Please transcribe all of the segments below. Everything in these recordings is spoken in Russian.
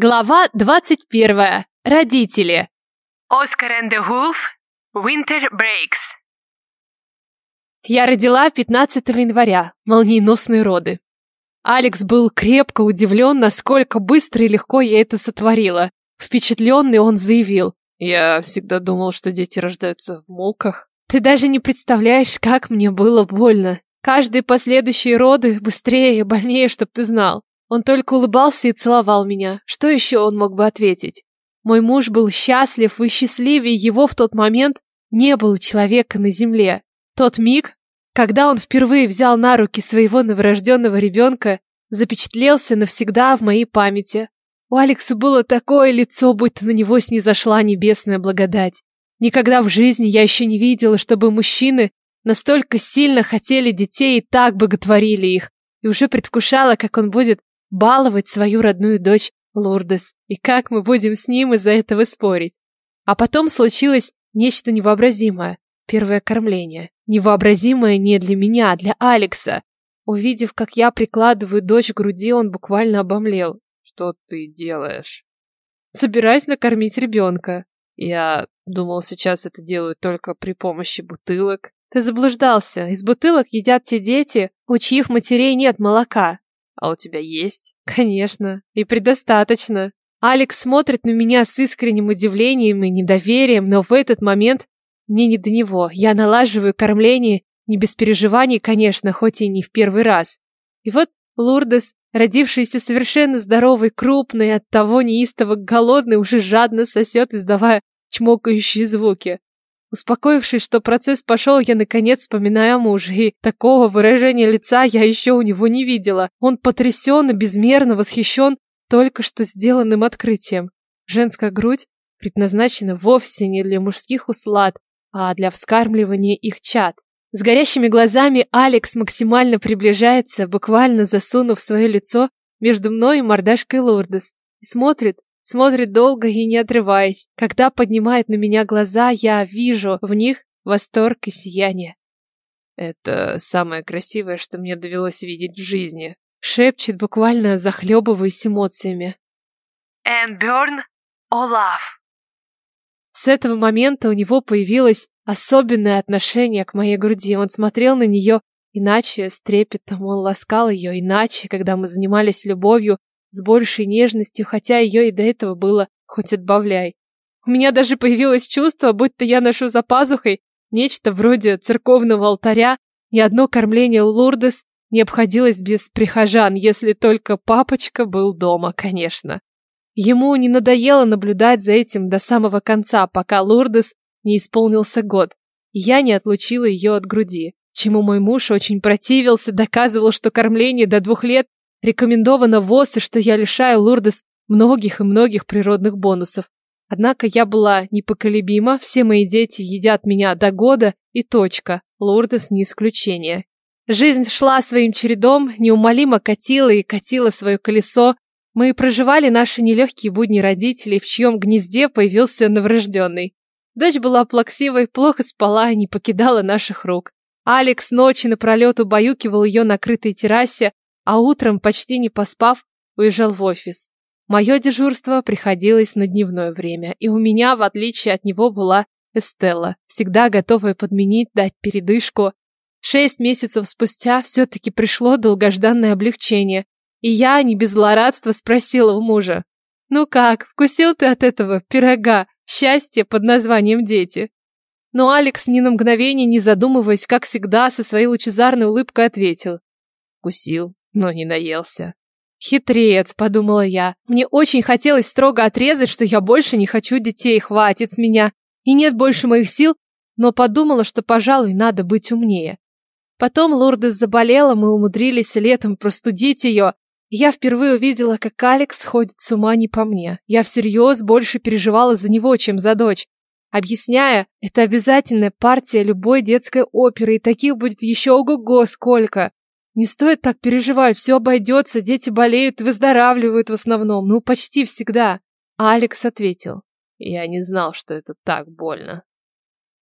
Глава 21. Родители. Oscar and the Wolf. Winter Breaks. Я родила 15 января. Молниеносные роды. Алекс был крепко удивлен, насколько быстро и легко я это сотворила. Впечатленный он заявил. Я всегда думал, что дети рождаются в молках. Ты даже не представляешь, как мне было больно. Каждые последующие роды быстрее и больнее, чтоб ты знал. Он только улыбался и целовал меня. Что еще он мог бы ответить? Мой муж был счастлив, и счастливее его в тот момент не было человека на земле. Тот миг, когда он впервые взял на руки своего новорожденного ребенка, запечатлелся навсегда в моей памяти. У Алекса было такое лицо, будто на него снизошла небесная благодать. Никогда в жизни я еще не видела, чтобы мужчины настолько сильно хотели детей и так боготворили их, и уже предвкушала, как он будет баловать свою родную дочь Лурдес, и как мы будем с ним из-за этого спорить. А потом случилось нечто невообразимое. Первое кормление. Невообразимое не для меня, а для Алекса. Увидев, как я прикладываю дочь к груди, он буквально обомлел. Что ты делаешь? Собираюсь накормить ребенка. Я думал, сейчас это делают только при помощи бутылок. Ты заблуждался. Из бутылок едят те дети, у чьих матерей нет молока. А у тебя есть? Конечно. И предостаточно. Алекс смотрит на меня с искренним удивлением и недоверием, но в этот момент мне не до него. Я налаживаю кормление, не без переживаний, конечно, хоть и не в первый раз. И вот Лурдес, родившийся совершенно здоровый, крупный, от того неистово голодный, уже жадно сосет, издавая чмокающие звуки. Успокоившись, что процесс пошел, я наконец вспоминаю о муже, и такого выражения лица я еще у него не видела. Он потрясен и безмерно восхищен только что сделанным открытием. Женская грудь предназначена вовсе не для мужских услад, а для вскармливания их чад. С горящими глазами Алекс максимально приближается, буквально засунув свое лицо между мной и мордашкой Лордес, и смотрит Смотрит долго и не отрываясь. Когда поднимает на меня глаза, я вижу в них восторг и сияние. Это самое красивое, что мне довелось видеть в жизни. Шепчет, буквально захлебываясь эмоциями. And burn Olaf. С этого момента у него появилось особенное отношение к моей груди. Он смотрел на нее иначе, с трепетом, он ласкал ее иначе, когда мы занимались любовью, с большей нежностью, хотя ее и до этого было хоть отбавляй. У меня даже появилось чувство, будто я ношу за пазухой нечто вроде церковного алтаря, ни одно кормление у Лурдес не обходилось без прихожан, если только папочка был дома, конечно. Ему не надоело наблюдать за этим до самого конца, пока Лурдес не исполнился год. Я не отлучила ее от груди, чему мой муж очень противился, доказывал, что кормление до двух лет Рекомендовано ВОЗ, и что я лишаю Лурдес многих и многих природных бонусов. Однако я была непоколебима, все мои дети едят меня до года и точка. Лурдес не исключение. Жизнь шла своим чередом, неумолимо катила и катила свое колесо. Мы проживали наши нелегкие будни родителей, в чьем гнезде появился новорожденный. Дочь была плаксивой, плохо спала и не покидала наших рук. Алекс ночи напролет убаюкивал ее на крытой террасе, а утром, почти не поспав, уезжал в офис. Мое дежурство приходилось на дневное время, и у меня, в отличие от него, была Эстелла, всегда готовая подменить, дать передышку. Шесть месяцев спустя все-таки пришло долгожданное облегчение, и я, не без злорадства, спросила у мужа. «Ну как, вкусил ты от этого пирога, счастье под названием «Дети»?» Но Алекс, ни на мгновение не задумываясь, как всегда, со своей лучезарной улыбкой ответил. «Вкусил, но не наелся. Хитрец, подумала я. Мне очень хотелось строго отрезать, что я больше не хочу детей, хватит с меня. И нет больше моих сил, но подумала, что, пожалуй, надо быть умнее. Потом Лурдес заболела, мы умудрились летом простудить ее. Я впервые увидела, как Алекс сходит с ума не по мне. Я всерьез больше переживала за него, чем за дочь. Объясняя, это обязательная партия любой детской оперы, и таких будет еще ого-го сколько. Не стоит так переживать, все обойдется, дети болеют и выздоравливают в основном, ну почти всегда. А Алекс ответил, я не знал, что это так больно.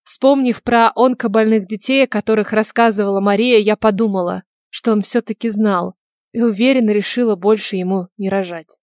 Вспомнив про онкобольных детей, о которых рассказывала Мария, я подумала, что он все-таки знал и уверенно решила больше ему не рожать.